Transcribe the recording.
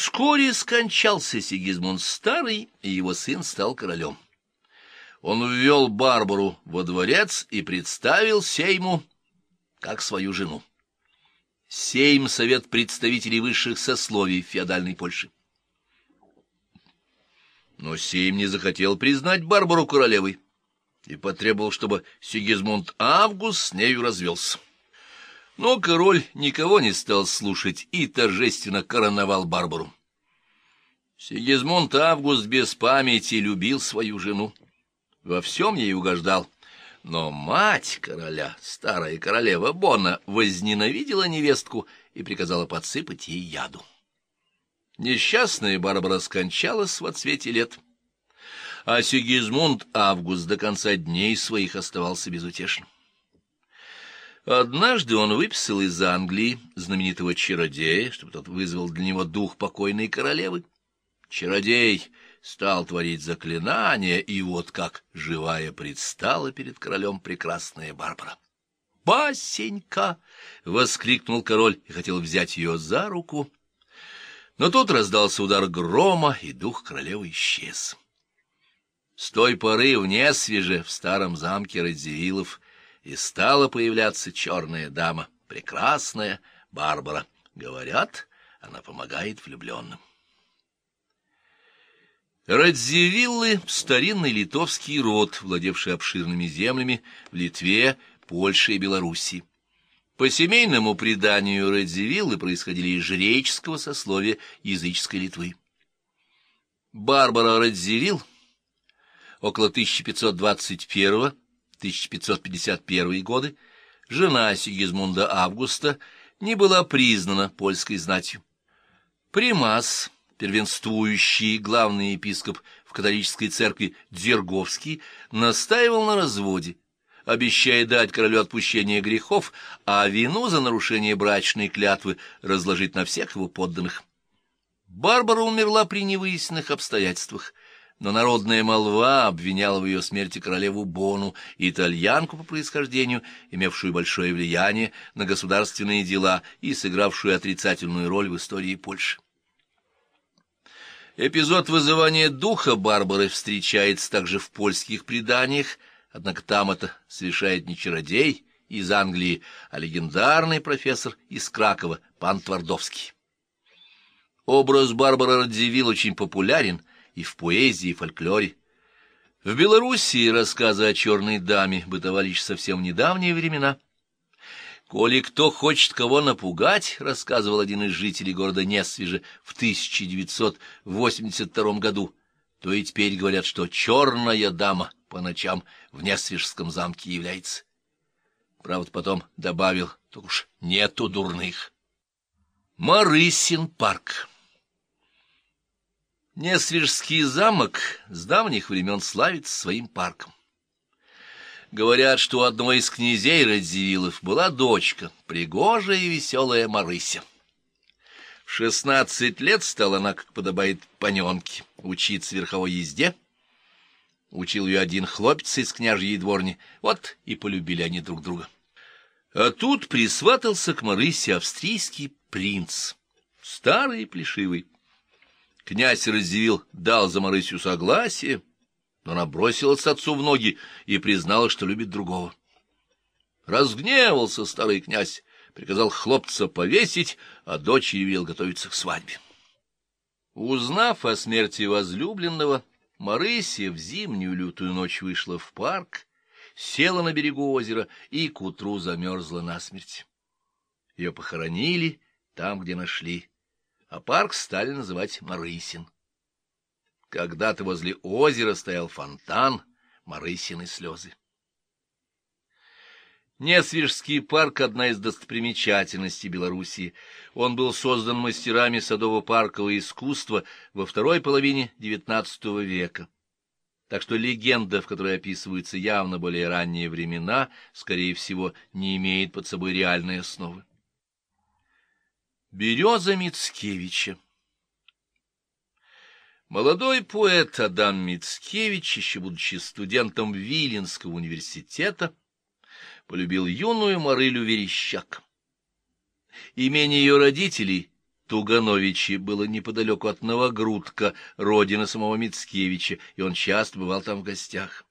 Вскоре скончался Сигизмунд Старый, и его сын стал королем. Он ввел Барбару во дворец и представил Сейму как свою жену. Сейм — совет представителей высших сословий феодальной Польши. Но Сейм не захотел признать Барбару королевой и потребовал, чтобы Сигизмунд Август с нею развелся. Но король никого не стал слушать и торжественно короновал Барбару. Сигизмунд Август без памяти любил свою жену. Во всем ей угождал. Но мать короля, старая королева Бонна, возненавидела невестку и приказала подсыпать ей яду. Несчастная Барбара скончалась в отсвете лет, а Сигизмунд Август до конца дней своих оставался безутешным. Однажды он выписал из Англии знаменитого чародея, чтобы тот вызвал для него дух покойной королевы. Чародей стал творить заклинания, и вот как живая предстала перед королем прекрасная Барбара. «Басенька!» — воскликнул король и хотел взять ее за руку. Но тут раздался удар грома, и дух королевы исчез. С той поры в Несвеже, в старом замке Радзивиллов, и стала появляться черная дама, прекрасная Барбара. Говорят, она помогает влюбленным. Радзивиллы — старинный литовский род, владевший обширными землями в Литве, Польше и Белоруссии. По семейному преданию Радзивиллы происходили из жреческого сословия языческой Литвы. Барбара Радзивилл около 1521 1551 годы, жена Сигизмунда Августа, не была признана польской знатью. Примас, первенствующий главный епископ в католической церкви Дзерговский, настаивал на разводе, обещая дать королю отпущение грехов, а вину за нарушение брачной клятвы разложить на всех его подданных. Барбара умерла при невыясненных обстоятельствах, но народная молва обвиняла в ее смерти королеву Бону, итальянку по происхождению, имевшую большое влияние на государственные дела и сыгравшую отрицательную роль в истории Польши. Эпизод вызывания духа Барбары встречается также в польских преданиях, однако там это совершает не чародей из Англии, а легендарный профессор из Кракова, пан Твардовский. Образ Барбары Радзивилл очень популярен — и в поэзии, и фольклоре. В Белоруссии рассказы о черной даме бытовали еще совсем недавние времена. «Коли кто хочет кого напугать», — рассказывал один из жителей города Несвеже в 1982 году, то и теперь говорят, что черная дама по ночам в Несвежском замке является. Правда, потом добавил, то уж нету дурных. Марысин парк Несвежский замок с давних времен славится своим парком. Говорят, что у одного из князей Радзивиллов была дочка, пригожая и веселая Марыся. В шестнадцать лет стала она, как подобает паненке, учиться верховой езде. Учил ее один хлопец из княжьей дворни, вот и полюбили они друг друга. А тут присватался к Марысе австрийский принц, старый и плешивый. Князь Раздивил дал за Марысью согласие, но она бросилась отцу в ноги и признала, что любит другого. Разгневался старый князь, приказал хлопца повесить, а дочь велел готовиться к свадьбе. Узнав о смерти возлюбленного, Марысия в зимнюю лютую ночь вышла в парк, села на берегу озера и к утру замерзла насмерть. Ее похоронили там, где нашли а парк стали называть Марысин. Когда-то возле озера стоял фонтан Марысины слезы. Несвежский парк — одна из достопримечательностей Белоруссии. Он был создан мастерами садово-паркового искусства во второй половине XIX века. Так что легенда, в которой описываются явно более ранние времена, скорее всего, не имеет под собой реальной основы. Береза Мицкевича Молодой поэт Адам Мицкевич, еще будучи студентом Виленского университета, полюбил юную Марылю Верещак. Имение ее родителей, Тугановичи было неподалеку от Новогрудка, родина самого Мицкевича, и он часто бывал там в гостях.